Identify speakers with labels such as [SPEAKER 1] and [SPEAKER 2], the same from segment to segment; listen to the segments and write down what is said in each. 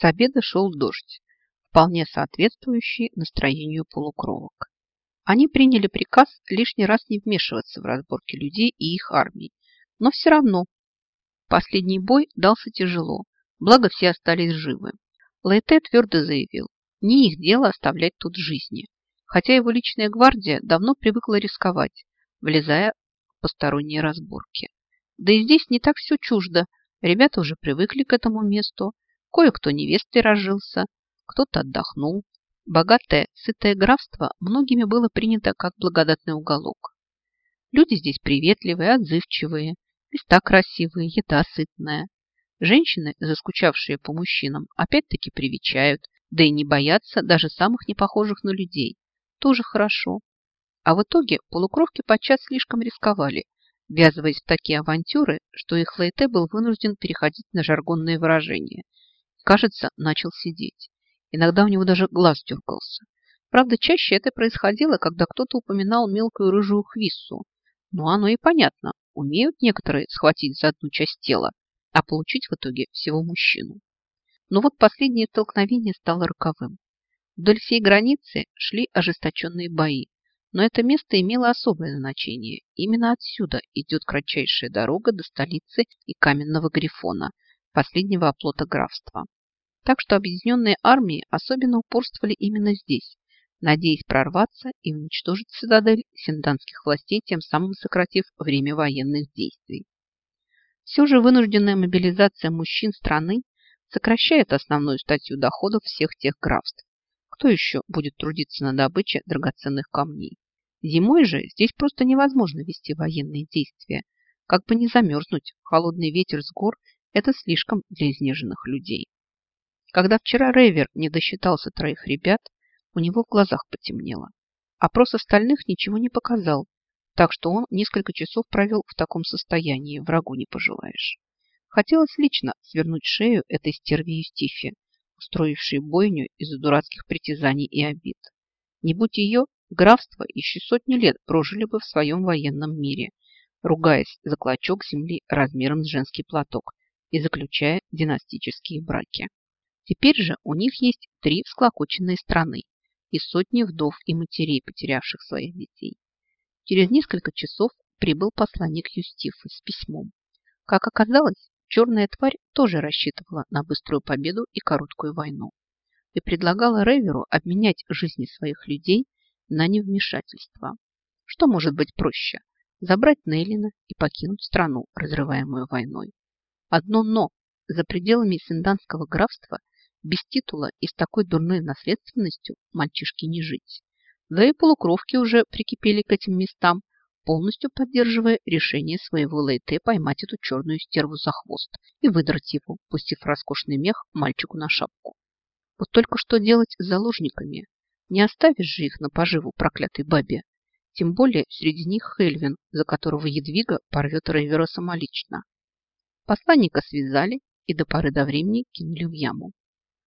[SPEAKER 1] С обеда шел дождь, вполне соответствующий настроению полукровок. Они приняли приказ лишний раз не вмешиваться в разборки людей и их армий, но все равно последний бой дался тяжело, благо все остались живы. Лейте твердо заявил, не их дело оставлять тут жизни, хотя его личная гвардия давно привыкла рисковать, влезая в посторонние разборки. Да и здесь не так все чуждо, ребята уже привыкли к этому месту, кое-кто невестой разжился, кто-то отдохнул. Богатое, сытое графство многими было принято как благодатный уголок. Люди здесь приветливые, отзывчивые, места красивые, еда сытная. Женщины, заскучавшие по мужчинам, опять-таки привечают, да и не боятся даже самых непохожих на людей. Тоже хорошо. А в итоге полукровки подчас слишком рисковали, ввязываясь в такие авантюры, что их Лейте был вынужден переходить на жаргонные выражения. Кажется, начал сидеть. Иногда у него даже глаз дергался. Правда, чаще это происходило, когда кто-то упоминал мелкую рыжую хвиссу. Но оно и понятно. Умеют некоторые схватить за одну часть тела, а получить в итоге всего мужчину. Но вот последнее столкновение стало роковым. Вдоль всей границы шли ожесточенные бои, но это место имело особое значение. Именно отсюда идет кратчайшая дорога до столицы и каменного грифона, последнего оплота графства. Так что объединенные армии особенно упорствовали именно здесь, надеясь прорваться и уничтожить цитадель синданских властей, тем самым сократив время военных действий. Все же вынужденная мобилизация мужчин страны сокращает основную статью доходов всех тех графств. Кто еще будет трудиться на добыче драгоценных камней? Зимой же здесь просто невозможно вести военные действия. Как бы не замерзнуть, холодный ветер с гор – это слишком для изнеженных людей. Когда вчера Рейвер не досчитался троих ребят, у него в глазах потемнело. Опрос остальных ничего не показал, так что он несколько часов провел в таком состоянии, врагу не пожелаешь. Хотелось лично свернуть шею этой стерви Юстифи, устроившей бойню из-за дурацких притязаний и обид. Не будь ее, графство еще сотни лет прожили бы в своем военном мире, ругаясь за клочок земли размером с женский платок и заключая династические браки. Теперь же у них есть три всклокоченные страны и сотни вдов и матерей, потерявших своих детей. Через несколько часов прибыл посланник Юстифы с письмом. Как оказалось, черная тварь тоже рассчитывала на быструю победу и короткую войну и предлагала Реверу обменять жизни своих людей на невмешательство. Что может быть проще? Забрать Нейлина и покинуть страну, разрываемую войной. Одно «но» за пределами Синданского графства без титула и с такой дурной наследственностью мальчишки не жить. Да и полукровки уже прикипели к этим местам, полностью поддерживая решение своего Лейте поймать эту черную стерву за хвост и выдрать его, пустив роскошный мех мальчику на шапку. Вот только что делать с заложниками? Не оставишь же их на поживу проклятой бабе. Тем более среди них Хельвин, за которого Едвига порвет Рейвера самолично. Посланника связали и до поры до времени кинули в яму.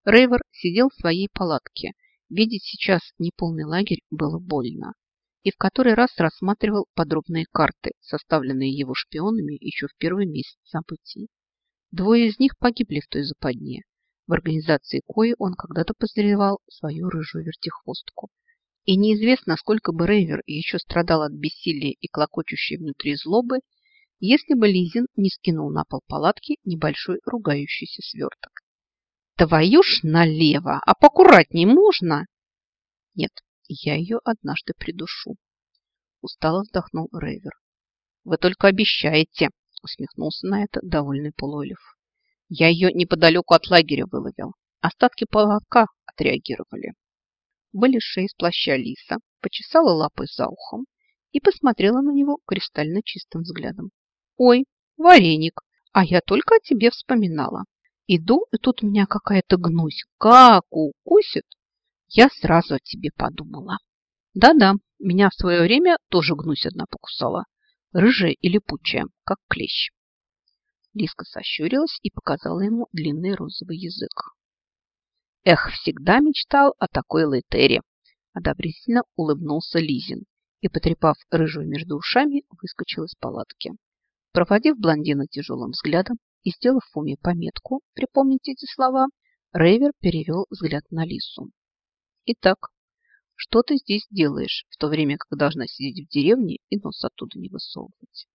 [SPEAKER 1] Рейвер сидел в своей палатке, Видеть сейчас неполный лагерь было больно. И в который раз рассматривал подробные карты, составленные его шпионами еще в первый месяц событий. Двое из них погибли в той западне, в организации кои он когда-то подозревал свою рыжую вертихвостку. И неизвестно, сколько бы Рейвер еще страдал от бессилия и клокочущей внутри злобы, если бы Лизин не скинул на пол палатки небольшой ругающийся сверток. Твою ж налево, а покуратней можно? Нет, я ее однажды придушу. Устало вздохнул Рейвер. Вы только обещаете, усмехнулся на это довольный Полуэльф. Я ее неподалеку от лагеря выловил. Остатки поводка отреагировали. Вылезшая из плаща лиса почесала лапой за ухом и посмотрела на него кристально чистым взглядом. «Ой, вареник, а я только о тебе вспоминала. Иду, и тут меня какая-то гнусь как укусит. Я сразу о тебе подумала. Да-да, меня в свое время тоже гнусь одна покусала. Рыжая и липучая, как клещ. Лиска сощурилась и показала ему длинный розовый язык. Эх, всегда мечтал о такой летере. Одобрительно улыбнулся Лизин и, потрепав рыжую между ушами, выскочил из палатки. Проводив блондина тяжелым взглядом, и, сделав в уме пометку, припомнить эти слова, Рейвер перевел взгляд на Лису. Итак, что ты здесь делаешь, в то время как должна сидеть в деревне и нос оттуда не высовывать?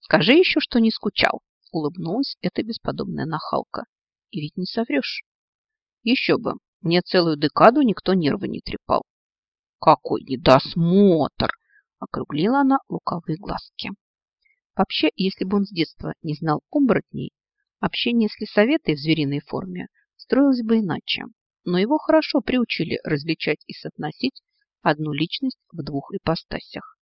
[SPEAKER 1] Скажи еще, что не скучал, улыбнулась эта бесподобная нахалка. И ведь не соврешь. Еще бы, мне целую декаду никто нервы не трепал. Какой недосмотр! Округлила она луковые глазки. Вообще, если бы он с детства не знал оборотней, общение с лесоветой в звериной форме строилось бы иначе. Но его хорошо приучили различать и соотносить одну личность в двух ипостасях.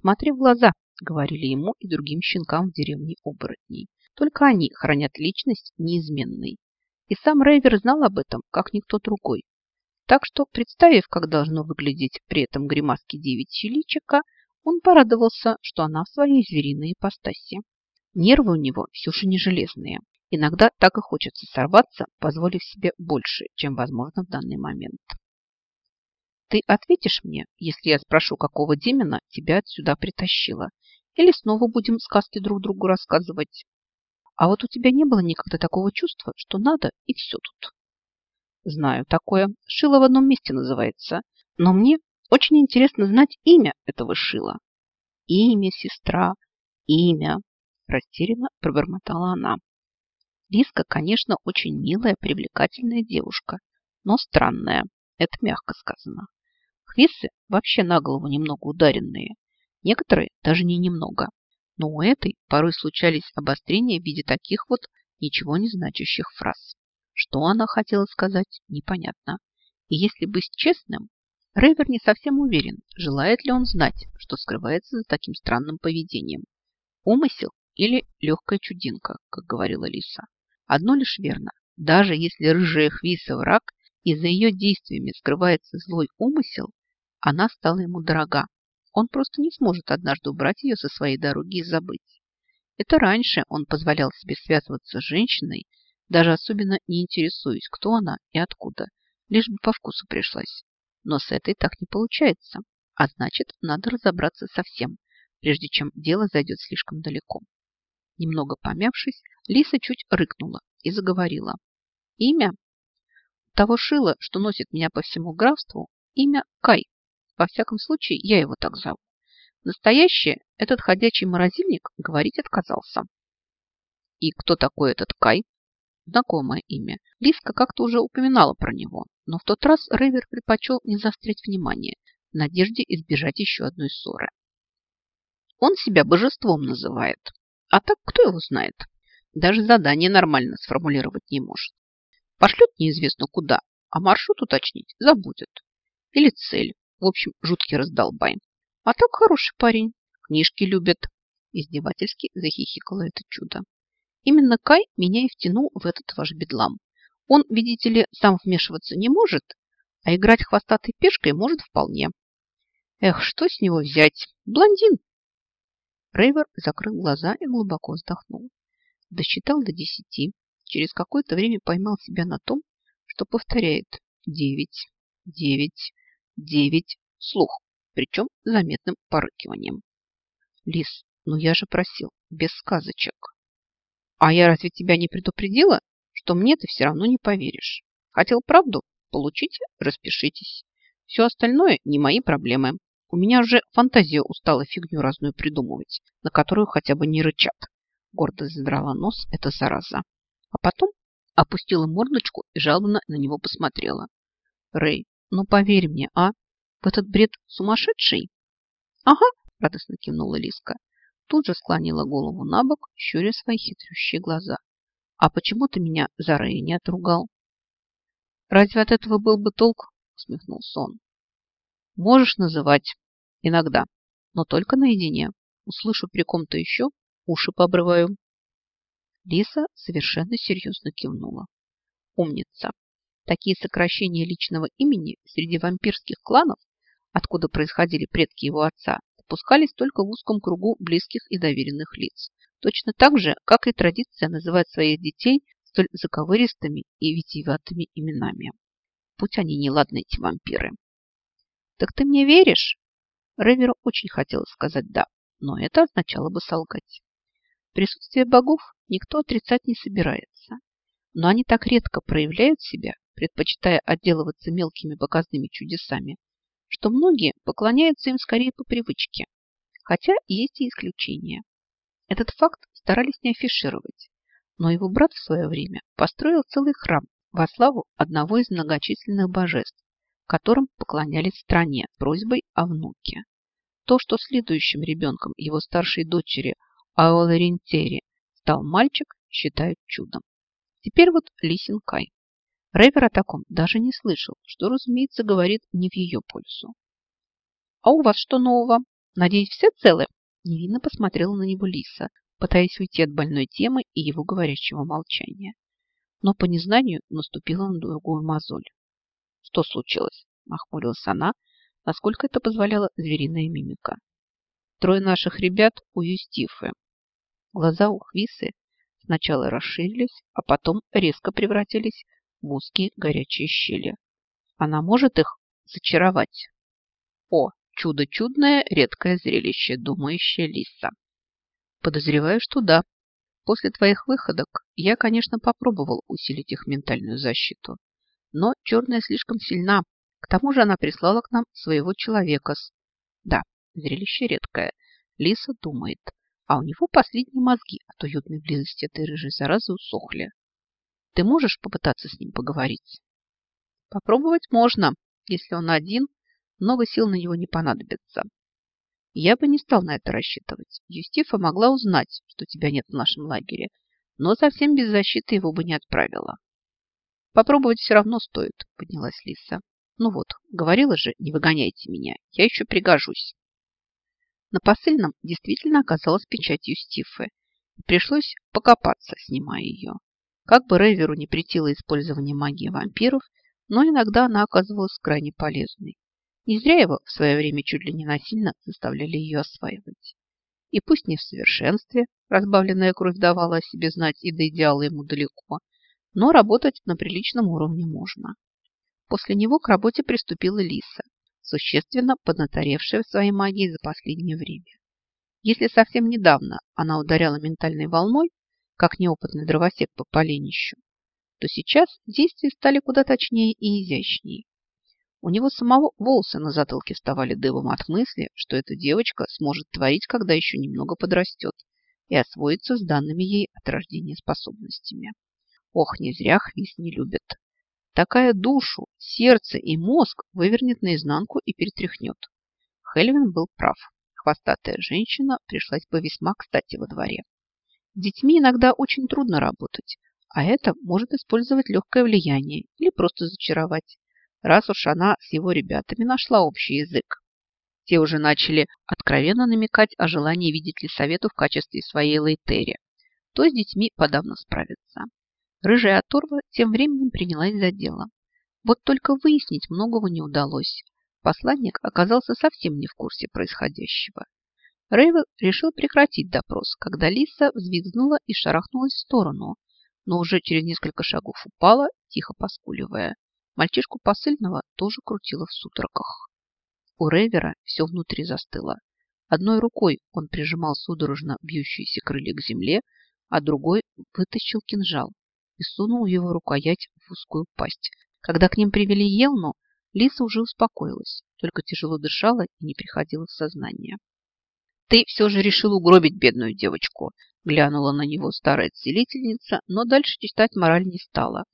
[SPEAKER 1] «Смотри в глаза», — говорили ему и другим щенкам в деревне оборотней. Только они хранят личность неизменной. И сам Рейвер знал об этом, как никто другой. Так что, представив, как должно выглядеть при этом гримаски девичьи личика, он порадовался, что она в своей звериной ипостаси. Нервы у него все же не железные. Иногда так и хочется сорваться, позволив себе больше, чем возможно в данный момент. Ты ответишь мне, если я спрошу, какого демона тебя отсюда притащила? Или снова будем сказки друг другу рассказывать? А вот у тебя не было никогда такого чувства, что надо, и все тут. Знаю такое. Шило в одном месте называется. Но мне очень интересно знать имя этого шила. Имя, сестра, имя. Растерянно пробормотала она. Лиска, конечно, очень милая, привлекательная девушка, но странная. Это мягко сказано. Хвисы вообще на голову немного ударенные. Некоторые даже не немного. Но у этой порой случались обострения в виде таких вот ничего не значащих фраз. Что она хотела сказать, непонятно. И если быть честным, Рейвер не совсем уверен, желает ли он знать, что скрывается за таким странным поведением. Умысел или легкая чудинка, как говорила Лиса. Одно лишь верно. Даже если рыжая Хвиса враг, и за ее действиями скрывается злой умысел, она стала ему дорога. Он просто не сможет однажды убрать ее со своей дороги и забыть. Это раньше он позволял себе связываться с женщиной, даже особенно не интересуясь, кто она и откуда, лишь бы по вкусу пришлась. Но с этой так не получается. А значит, надо разобраться со всем, прежде чем дело зайдет слишком далеко. Немного помявшись, Лиса чуть рыкнула и заговорила. Имя того шила, что носит меня по всему графству, имя Кай. Во всяком случае, я его так зову. Настоящее этот ходячий морозильник говорить отказался. И кто такой этот Кай? Знакомое имя. Лиска как-то уже упоминала про него, но в тот раз Рейвер предпочел не заострять внимание в надежде избежать еще одной ссоры. Он себя божеством называет. А так кто его знает? Даже задание нормально сформулировать не может. Пошлет неизвестно куда, а маршрут уточнить забудет. Или цель. В общем, жуткий раздолбай. А так хороший парень. Книжки любит. Издевательски захихикало это чудо. Именно Кай меня и втянул в этот ваш бедлам. Он, видите ли, сам вмешиваться не может, а играть хвостатой пешкой может вполне. Эх, что с него взять? Блондин. Рейвер закрыл глаза и глубоко вздохнул. Досчитал до десяти. Через какое-то время поймал себя на том, что повторяет девять, девять, девять, слух, причем заметным порыкиванием. Лис, ну я же просил, без сказочек. А я разве тебя не предупредила, что мне ты все равно не поверишь? Хотел правду? Получите, распишитесь. Все остальное не мои проблемы. У меня уже фантазия устала фигню разную придумывать, на которую хотя бы не рычат. Гордо задрала нос эта зараза. А потом опустила мордочку и жалобно на него посмотрела. Рэй, ну поверь мне, а? В этот бред сумасшедший? Ага, радостно кивнула Лиска тут же склонила голову на бок, щуря свои хитрющие глаза. «А почему ты меня за Рэя не отругал?» «Разве от этого был бы толк?» – усмехнулся он. «Можешь называть. Иногда. Но только наедине. Услышу при ком-то еще, уши пообрываю». Лиса совершенно серьезно кивнула. «Умница. Такие сокращения личного имени среди вампирских кланов, откуда происходили предки его отца, допускались только в узком кругу близких и доверенных лиц. Точно так же, как и традиция называть своих детей столь заковыристыми и витиеватыми именами. Будь они неладны, эти вампиры. «Так ты мне веришь?» Реверу очень хотелось сказать «да», но это означало бы солгать. Присутствие богов никто отрицать не собирается. но они так редко проявляют себя, предпочитая отделываться мелкими показными чудесами, что многие поклоняются им скорее по привычке. Хотя есть и исключения. Этот факт старались не афишировать, но его брат в свое время построил целый храм во славу одного из многочисленных божеств, которым поклонялись стране просьбой о внуке. То, что следующим ребенком его старшей дочери Аоларентери стал мальчик, считают чудом. Теперь вот Лисин Кай. Ревер о таком даже не слышал, что, разумеется, говорит не в ее пользу. «А у вас что нового? Надеюсь, все целы?» Невинно посмотрела на него Лиса, пытаясь уйти от больной темы и его говорящего молчания. Но по незнанию наступила на другую мозоль. «Что случилось?» – нахмурилась она, насколько это позволяла звериная мимика. «Трое наших ребят у Юстифы». Глаза у Хвисы сначала расширились, а потом резко превратились в узкие горячие щели. Она может их зачаровать. О, чудо чудное, редкое зрелище, думающая лиса. Подозреваю, что да. После твоих выходок я, конечно, попробовал усилить их ментальную защиту. Но черная слишком сильна. К тому же она прислала к нам своего человека. Да, зрелище редкое. Лиса думает. А у него последние мозги от уютной близости этой рыжей заразы усохли. Ты можешь попытаться с ним поговорить? Попробовать можно, если он один, много сил на него не понадобится. Я бы не стал на это рассчитывать. Юстифа могла узнать, что тебя нет в нашем лагере, но совсем без защиты его бы не отправила. Попробовать все равно стоит, поднялась Лиса. Ну вот, говорила же, не выгоняйте меня, я еще пригожусь. На посыльном действительно оказалась печать Юстифы. Пришлось покопаться, снимая ее. Как бы Рейверу не претило использование магии вампиров, но иногда она оказывалась крайне полезной. Не зря его в свое время чуть ли не насильно заставляли ее осваивать. И пусть не в совершенстве, разбавленная кровь давала о себе знать и до идеала ему далеко, но работать на приличном уровне можно. После него к работе приступила Лиса, существенно поднаторевшая в своей магии за последнее время. Если совсем недавно она ударяла ментальной волной, как неопытный дровосек по поленищу, то сейчас действия стали куда точнее и изящнее. У него самого волосы на затылке вставали дыбом от мысли, что эта девочка сможет творить, когда еще немного подрастет, и освоиться с данными ей от рождения способностями. Ох, не зря Хвист не любит. Такая душу, сердце и мозг вывернет наизнанку и перетряхнет. Хельвин был прав. Хвостатая женщина пришлась бы весьма кстати во дворе. С детьми иногда очень трудно работать, а это может использовать легкое влияние или просто зачаровать раз уж она с его ребятами нашла общий язык. Те уже начали откровенно намекать о желании видеть Лисавету в качестве своей лейтери, то с детьми подавно справиться. Рыжая оторва тем временем принялась за дело. Вот только выяснить многого не удалось. Посланник оказался совсем не в курсе происходящего. Рейвел решил прекратить допрос, когда Лиса взвизгнула и шарахнулась в сторону, но уже через несколько шагов упала, тихо поскуливая. Мальчишку посыльного тоже крутило в судорогах. У Ревера все внутри застыло. Одной рукой он прижимал судорожно бьющиеся крылья к земле, а другой вытащил кинжал и сунул его рукоять в узкую пасть. Когда к ним привели Елну, Лиса уже успокоилась, только тяжело дышала и не приходила в сознание. «Ты все же решил угробить бедную девочку», глянула на него старая целительница, но дальше читать мораль не стала,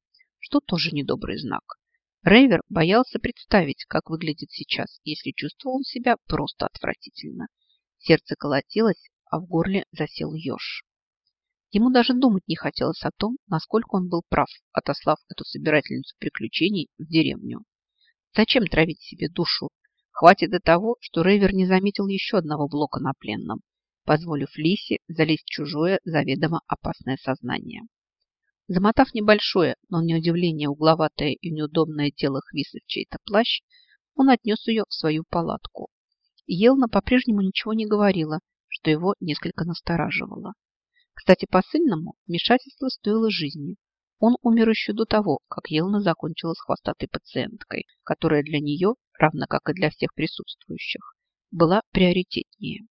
[SPEAKER 1] что тоже недобрый знак. Рейвер боялся представить, как выглядит сейчас, если чувствовал себя просто отвратительно. Сердце колотилось, а в горле засел еж. Ему даже думать не хотелось о том, насколько он был прав, отослав эту собирательницу приключений в деревню. Зачем травить себе душу? Хватит и того, что Рейвер не заметил еще одного блока на пленном, позволив Лисе залезть в чужое, заведомо опасное сознание. Замотав небольшое, но на удивление угловатое и неудобное тело Хвисы в чей-то плащ, он отнес ее в свою палатку. Елна по-прежнему ничего не говорила, что его несколько настораживало. Кстати, посыльному вмешательство стоило жизни. Он умер еще до того, как Елна закончила с хвостатой пациенткой, которая для нее, равно как и для всех присутствующих, была приоритетнее.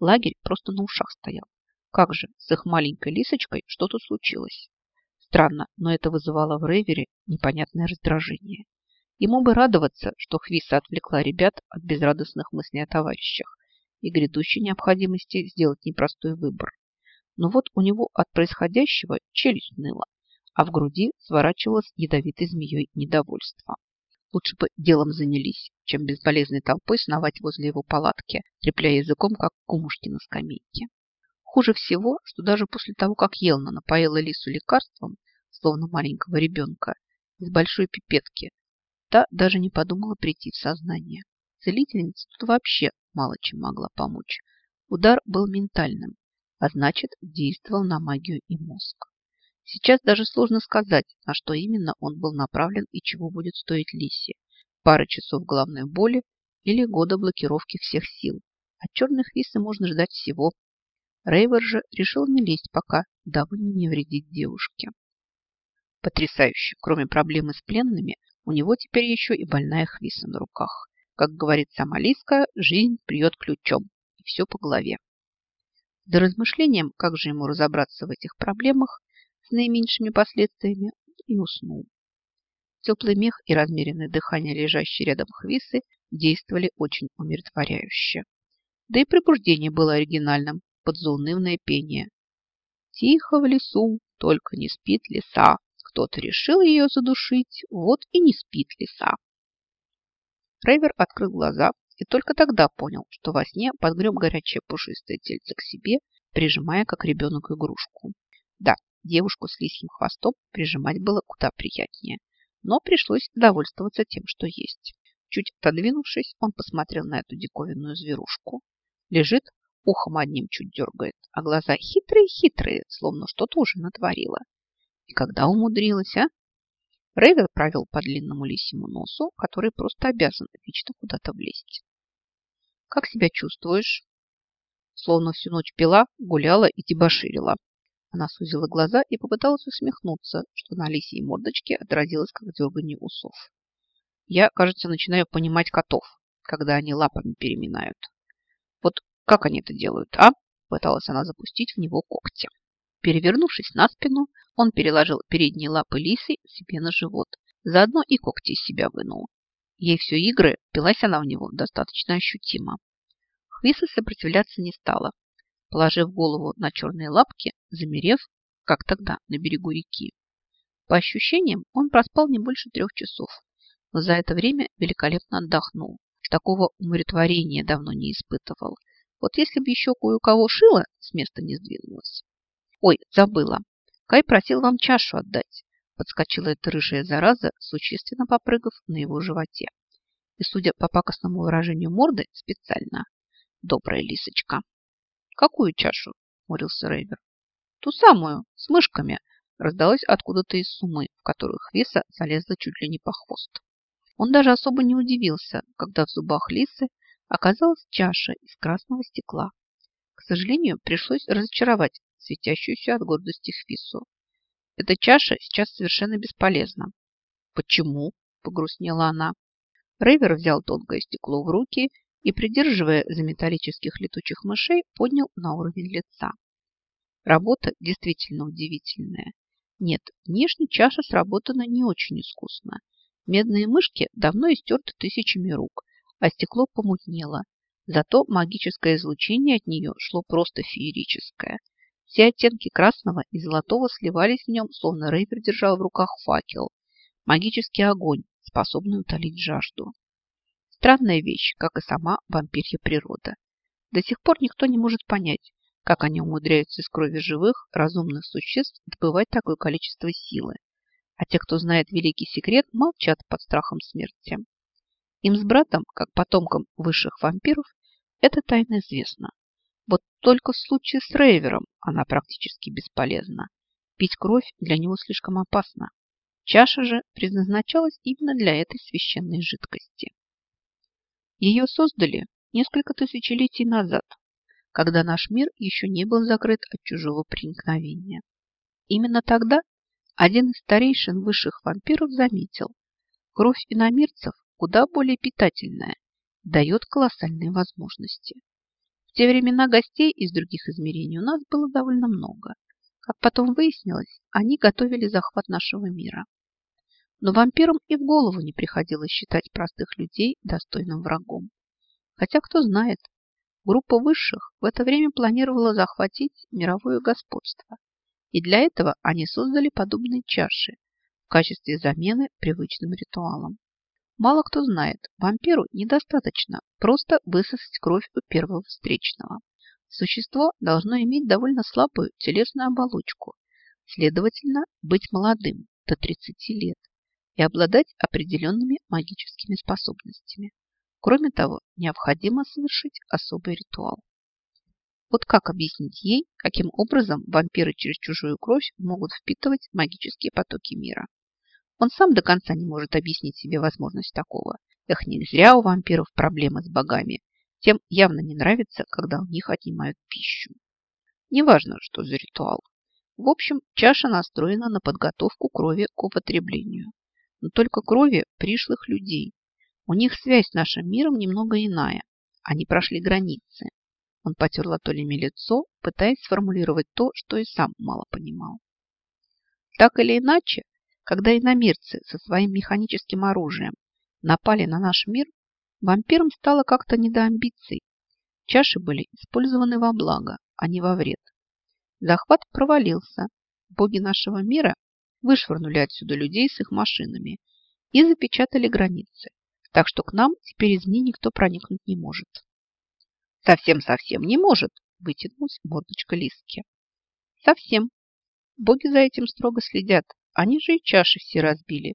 [SPEAKER 1] Лагерь просто на ушах стоял. Как же с их маленькой лисочкой что-то случилось? Странно, но это вызывало в Рейвере непонятное раздражение. Ему бы радоваться, что Хвиса отвлекла ребят от безрадостных мыслей о товарищах и грядущей необходимости сделать непростой выбор. Но вот у него от происходящего челюсть ныла, а в груди сворачивалось ядовитой змеей недовольство. Лучше бы делом занялись, чем безболезненной толпой сновать возле его палатки, трепляя языком, как кумушки на скамейке. Хуже всего, что даже после того, как Елна напоила Лису лекарством, словно маленького ребенка, из большой пипетки, та даже не подумала прийти в сознание. Целительница тут вообще мало чем могла помочь. Удар был ментальным, а значит, действовал на магию и мозг. Сейчас даже сложно сказать, на что именно он был направлен и чего будет стоить Лисе. Пара часов головной боли или года блокировки всех сил. От черных висы можно ждать всего Рейвер же решил не лезть пока, дабы не вредить девушке. Потрясающе! Кроме проблемы с пленными, у него теперь еще и больная хвиса на руках. Как говорит сама Лиска, жизнь придет ключом, и все по голове. До размышлением, как же ему разобраться в этих проблемах с наименьшими последствиями, и уснул. Теплый мех и размеренное дыхание лежащей рядом хвисы действовали очень умиротворяюще. Да и пробуждение было оригинальным, под заунывное пение. Тихо в лесу, только не спит лиса. Кто-то решил ее задушить, вот и не спит лиса. Рейвер открыл глаза и только тогда понял, что во сне подгреб горячее пушистое тельце к себе, прижимая как ребенок игрушку. Да, девушку с лисьим хвостом прижимать было куда приятнее, но пришлось довольствоваться тем, что есть. Чуть отодвинувшись, он посмотрел на эту диковинную зверушку. Лежит, ухом одним чуть дергает, а глаза хитрые-хитрые, словно что-то уже натворила. И когда умудрилась, а? Рейвер провел по длинному лисьему носу, который просто обязан вечно куда-то влезть. «Как себя чувствуешь?» Словно всю ночь пила, гуляла и дебоширила. Она сузила глаза и попыталась усмехнуться, что на лисьей мордочке отразилось, как дергание усов. Я, кажется, начинаю понимать котов, когда они лапами переминают. Вот как они это делают, а? Пыталась она запустить в него когти. Перевернувшись на спину, он переложил передние лапы лисы себе на живот. Заодно и когти из себя вынул. Ей все игры, пилась она в него достаточно ощутимо. Хвиса сопротивляться не стала. Положив голову на черные лапки, замерев, как тогда, на берегу реки. По ощущениям, он проспал не больше трех часов, но за это время великолепно отдохнул. Такого умиротворения давно не испытывал. Вот если бы еще кое-у-кого шило, с места не сдвинулось. Ой, забыла. Кай просил вам чашу отдать. Подскочила эта рыжая зараза, существенно попрыгав на его животе. И, судя по пакостному выражению морды, специально. Добрая лисочка. Какую чашу? Морился Рейвер. Ту самую, с мышками. Раздалось откуда-то из сумы, в которую Хвеса залезла чуть ли не по хвост. Он даже особо не удивился, когда в зубах лисы оказалась чаша из красного стекла. К сожалению, пришлось разочаровать светящуюся от гордости Хвису. Эта чаша сейчас совершенно бесполезна. Почему? Погрустнела она. Рейвер взял тонкое стекло в руки и, придерживая за металлических летучих мышей, поднял на уровень лица. Работа действительно удивительная. Нет, внешне чаша сработана не очень искусно. Медные мышки давно истерты тысячами рук, а стекло помутнело. Зато магическое излучение от нее шло просто феерическое. Все оттенки красного и золотого сливались в нем, словно Рейвер держал в руках факел. Магический огонь, способный утолить жажду. Странная вещь, как и сама вампирья природа. До сих пор никто не может понять, как они умудряются из крови живых, разумных существ добывать такое количество силы. А те, кто знает великий секрет, молчат под страхом смерти. Им с братом, как потомкам высших вампиров, это тайна известна. Вот только в случае с Рейвером она практически бесполезна. Пить кровь для него слишком опасно. Чаша же предназначалась именно для этой священной жидкости. Ее создали несколько тысячелетий назад, когда наш мир еще не был закрыт от чужого проникновения. Именно тогда один из старейшин высших вампиров заметил, кровь иномирцев куда более питательная, дает колоссальные возможности. В те времена гостей из других измерений у нас было довольно много. Как потом выяснилось, они готовили захват нашего мира. Но вампирам и в голову не приходилось считать простых людей достойным врагом. Хотя, кто знает, группа высших в это время планировала захватить мировое господство. И для этого они создали подобные чаши в качестве замены привычным ритуалам. Мало кто знает, вампиру недостаточно просто высосать кровь у первого встречного. Существо должно иметь довольно слабую телесную оболочку, следовательно, быть молодым до 30 лет и обладать определенными магическими способностями. Кроме того, необходимо совершить особый ритуал. Вот как объяснить ей, каким образом вампиры через чужую кровь могут впитывать магические потоки мира? Он сам до конца не может объяснить себе возможность такого. Эх, не зря у вампиров проблемы с богами. Тем явно не нравится, когда у них отнимают пищу. Неважно, что за ритуал. В общем, чаша настроена на подготовку крови к употреблению но только крови пришлых людей. У них связь с нашим миром немного иная. Они прошли границы. Он потер латолями лицо, пытаясь сформулировать то, что и сам мало понимал. Так или иначе, когда иномирцы со своим механическим оружием напали на наш мир, вампирам стало как-то не до амбиций. Чаши были использованы во благо, а не во вред. Захват провалился. Боги нашего мира вышвырнули отсюда людей с их машинами и запечатали границы, так что к нам теперь из нее никто проникнуть не может. Совсем-совсем не может, вытянулась мордочка Лиски. Совсем. Боги за этим строго следят. Они же и чаши все разбили.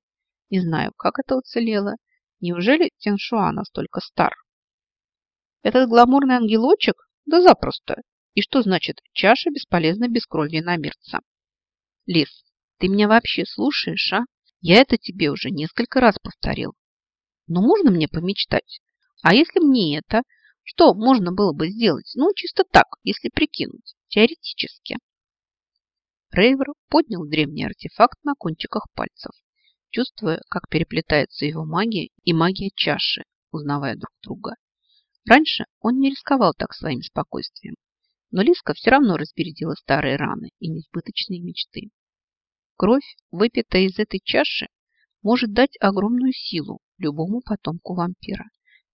[SPEAKER 1] Не знаю, как это уцелело. Неужели Теншуа настолько стар? Этот гламурный ангелочек? Да запросто. И что значит чаша бесполезна без крови намерца? Лис, ты меня вообще слушаешь, а? Я это тебе уже несколько раз повторил. Но можно мне помечтать? А если мне это, что можно было бы сделать? Ну, чисто так, если прикинуть, теоретически. Рейвер поднял древний артефакт на кончиках пальцев, чувствуя, как переплетается его магия и магия чаши, узнавая друг друга. Раньше он не рисковал так своим спокойствием, но Лиска все равно разбередила старые раны и несбыточные мечты. Кровь, выпитая из этой чаши, может дать огромную силу любому потомку вампира,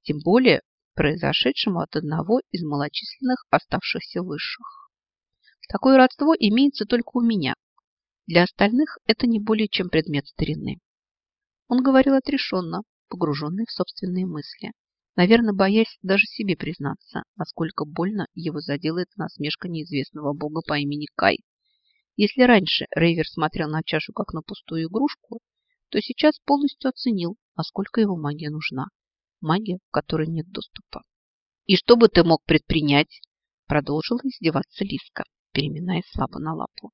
[SPEAKER 1] тем более произошедшему от одного из малочисленных оставшихся высших. Такое родство имеется только у меня. Для остальных это не более чем предмет старины. Он говорил отрешенно, погруженный в собственные мысли, наверное, боясь даже себе признаться, насколько больно его заделает насмешка неизвестного бога по имени Кай, если раньше Рейвер смотрел на чашу как на пустую игрушку, то сейчас полностью оценил, насколько его магия нужна. Магия, в которой нет доступа. «И что бы ты мог предпринять?» Продолжила издеваться Лиска, переминаясь слабо на лапу.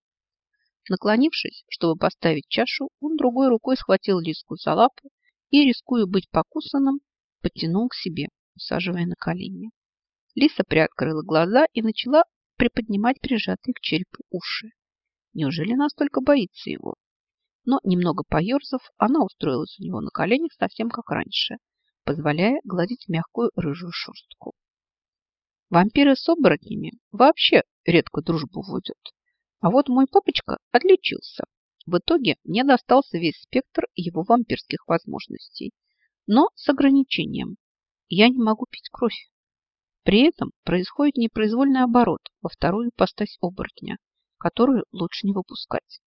[SPEAKER 1] Наклонившись, чтобы поставить чашу, он другой рукой схватил Лиску за лапу и, рискуя быть покусанным, подтянул к себе, усаживая на колени. Лиса приоткрыла глаза и начала приподнимать прижатые к черепу уши. Неужели настолько боится его? Но, немного поерзав, она устроилась у него на коленях совсем как раньше, позволяя гладить мягкую рыжую шерстку. Вампиры с оборотнями вообще редко дружбу водят. А вот мой папочка отличился. В итоге мне достался весь спектр его вампирских возможностей, но с ограничением. Я не могу пить кровь. При этом происходит непроизвольный оборот во вторую ипостась оборотня, которую лучше не выпускать.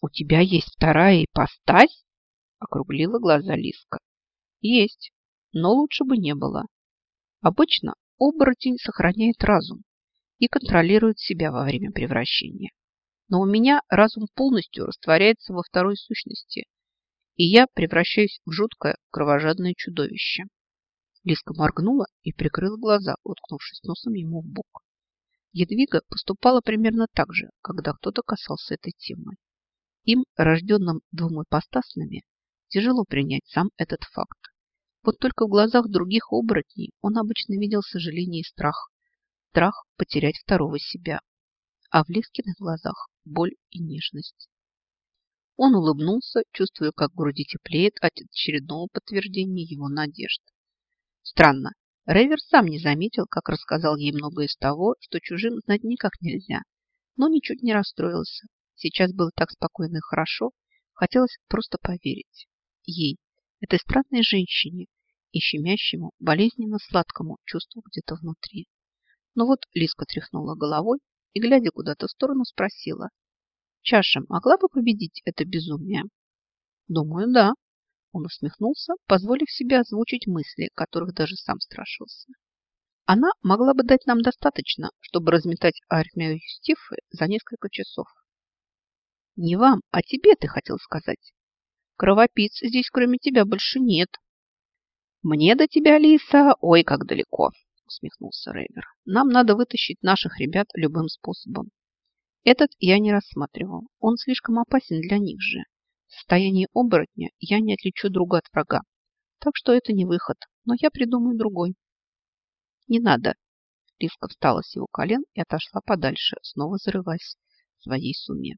[SPEAKER 1] «У тебя есть вторая ипостась?» – округлила глаза Лиска. «Есть, но лучше бы не было. Обычно оборотень сохраняет разум и контролирует себя во время превращения. Но у меня разум полностью растворяется во второй сущности, и я превращаюсь в жуткое кровожадное чудовище». Лиска моргнула и прикрыла глаза, уткнувшись носом ему в бок. Едвига поступала примерно так же, когда кто-то касался этой темы. Им, рожденным двумя постасными, тяжело принять сам этот факт. Вот только в глазах других оборотней он обычно видел сожаление и страх. Страх потерять второго себя. А в Лискиных глазах боль и нежность. Он улыбнулся, чувствуя, как в груди теплеет от очередного подтверждения его надежд. Странно, Рейвер сам не заметил, как рассказал ей многое из того, что чужим знать никак нельзя. но ничуть не расстроился. Сейчас было так спокойно и хорошо, хотелось просто поверить. Ей, этой странной женщине, и щемящему, болезненно сладкому чувству где-то внутри. Но вот Лиска тряхнула головой и, глядя куда-то в сторону, спросила. Чаша могла бы победить это безумие? Думаю, да. Он усмехнулся, позволив себе озвучить мысли, которых даже сам страшился. Она могла бы дать нам достаточно, чтобы разметать армию Юстифы за несколько часов. Не вам, а тебе ты хотел сказать. Кровопийц здесь кроме тебя больше нет. Мне до тебя, Лиса, ой, как далеко, усмехнулся Рейвер. Нам надо вытащить наших ребят любым способом. Этот я не рассматривал. Он слишком опасен для них же. В состоянии оборотня я не отличу друга от врага. Так что это не выход, но я придумаю другой. Не надо. Лиска встала с его колен и отошла подальше, снова зарываясь в своей суме.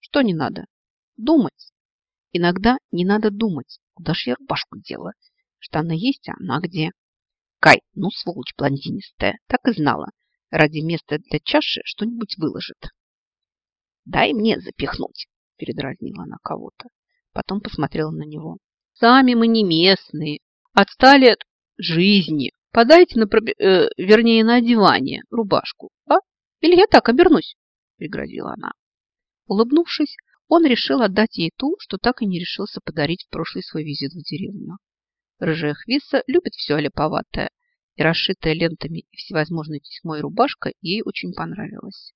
[SPEAKER 1] Что не надо? Думать. Иногда не надо думать. Куда ж я рубашку дела? Штаны есть, а она где? Кай, ну сволочь блондинистая, так и знала. Ради места для чаши что-нибудь выложит. Дай мне запихнуть, передразнила она кого-то. Потом посмотрела на него. Сами мы не местные, отстали от жизни. Подайте на, э, вернее, на одевание рубашку, а? Или я так обернусь, пригрозила она. Улыбнувшись, он решил отдать ей ту, что так и не решился подарить в прошлый свой визит в деревню. Рыжая хвиса любит все олиповатое, и расшитая лентами и всевозможной тесьмой рубашка ей очень понравилась.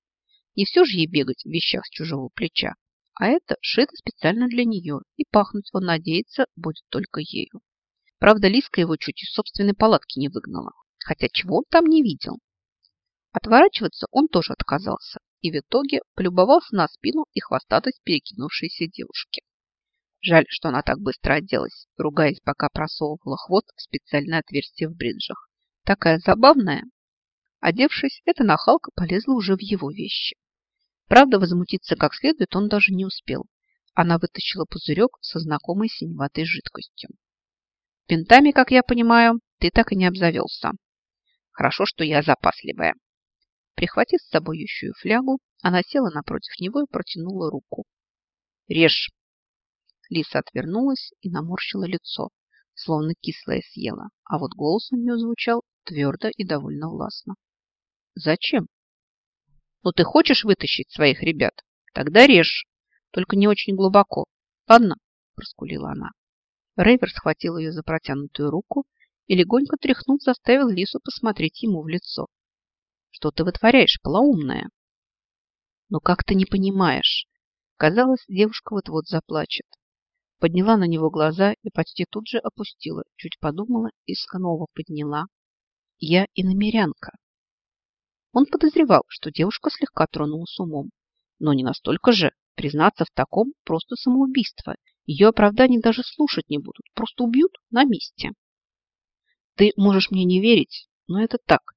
[SPEAKER 1] Не все же ей бегать в вещах с чужого плеча, а это шито специально для нее, и пахнуть, он надеется, будет только ею. Правда, Лиска его чуть из собственной палатки не выгнала, хотя чего он там не видел. Отворачиваться он тоже отказался, и в итоге полюбовался на спину и хвостатость перекинувшейся девушки. Жаль, что она так быстро оделась, ругаясь, пока просовывала хвост в специальное отверстие в бриджах. Такая забавная, Одевшись, эта нахалка полезла уже в его вещи. Правда, возмутиться как следует он даже не успел. Она вытащила пузырек со знакомой синеватой жидкостью. Пентами, как я понимаю, ты так и не обзавелся. Хорошо, что я запасливая. Прихватив с собой и флягу, она села напротив него и протянула руку. «Режь!» Лиса отвернулась и наморщила лицо, словно кислое съела, а вот голос у нее звучал твердо и довольно властно. Зачем? Ну, ты хочешь вытащить своих ребят? Тогда режь. Только не очень глубоко. Ладно, проскулила она. Рейвер схватил ее за протянутую руку и легонько тряхнув заставил Лису посмотреть ему в лицо. Что ты вытворяешь, полоумная? Ну как ты не понимаешь? Казалось, девушка вот-вот заплачет. Подняла на него глаза и почти тут же опустила, чуть подумала и снова подняла. Я иномерянка. Он подозревал, что девушка слегка тронулась умом. Но не настолько же. Признаться в таком – просто самоубийство. Ее оправдания даже слушать не будут. Просто убьют на месте. Ты можешь мне не верить, но это так.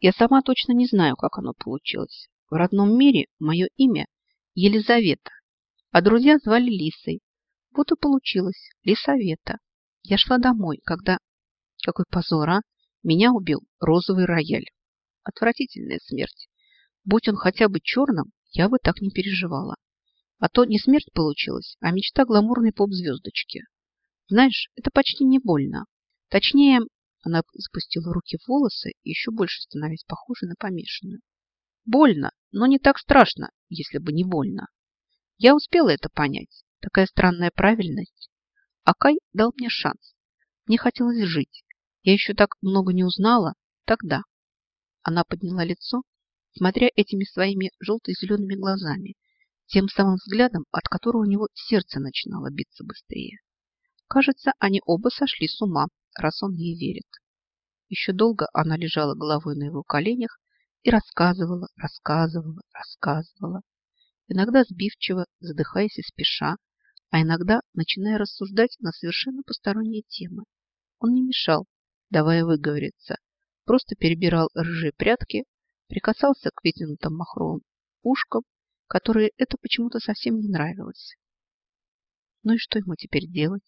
[SPEAKER 1] Я сама точно не знаю, как оно получилось. В родном мире мое имя Елизавета, а друзья звали Лисой. Вот и получилось Лисавета. Я шла домой, когда... Какой позор, а? Меня убил розовый рояль. Отвратительная смерть. Будь он хотя бы черным, я бы так не переживала. А то не смерть получилась, а мечта гламурной поп-звездочки. Знаешь, это почти не больно. Точнее, она запустила руки в волосы, еще больше становясь похожей на помешанную. Больно, но не так страшно, если бы не больно. Я успела это понять. Такая странная правильность. Акай дал мне шанс. Мне хотелось жить. Я еще так много не узнала тогда. Она подняла лицо, смотря этими своими желто-зелеными глазами, тем самым взглядом, от которого у него сердце начинало биться быстрее. Кажется, они оба сошли с ума, раз он ей верит. Еще долго она лежала головой на его коленях и рассказывала, рассказывала, рассказывала. Иногда сбивчиво, задыхаясь и спеша, а иногда начиная рассуждать на совершенно посторонние темы. Он не мешал, давая выговориться, просто перебирал рыжие прятки, прикасался к вытянутым махровым ушкам, которые это почему-то совсем не нравилось. Ну и что ему теперь делать?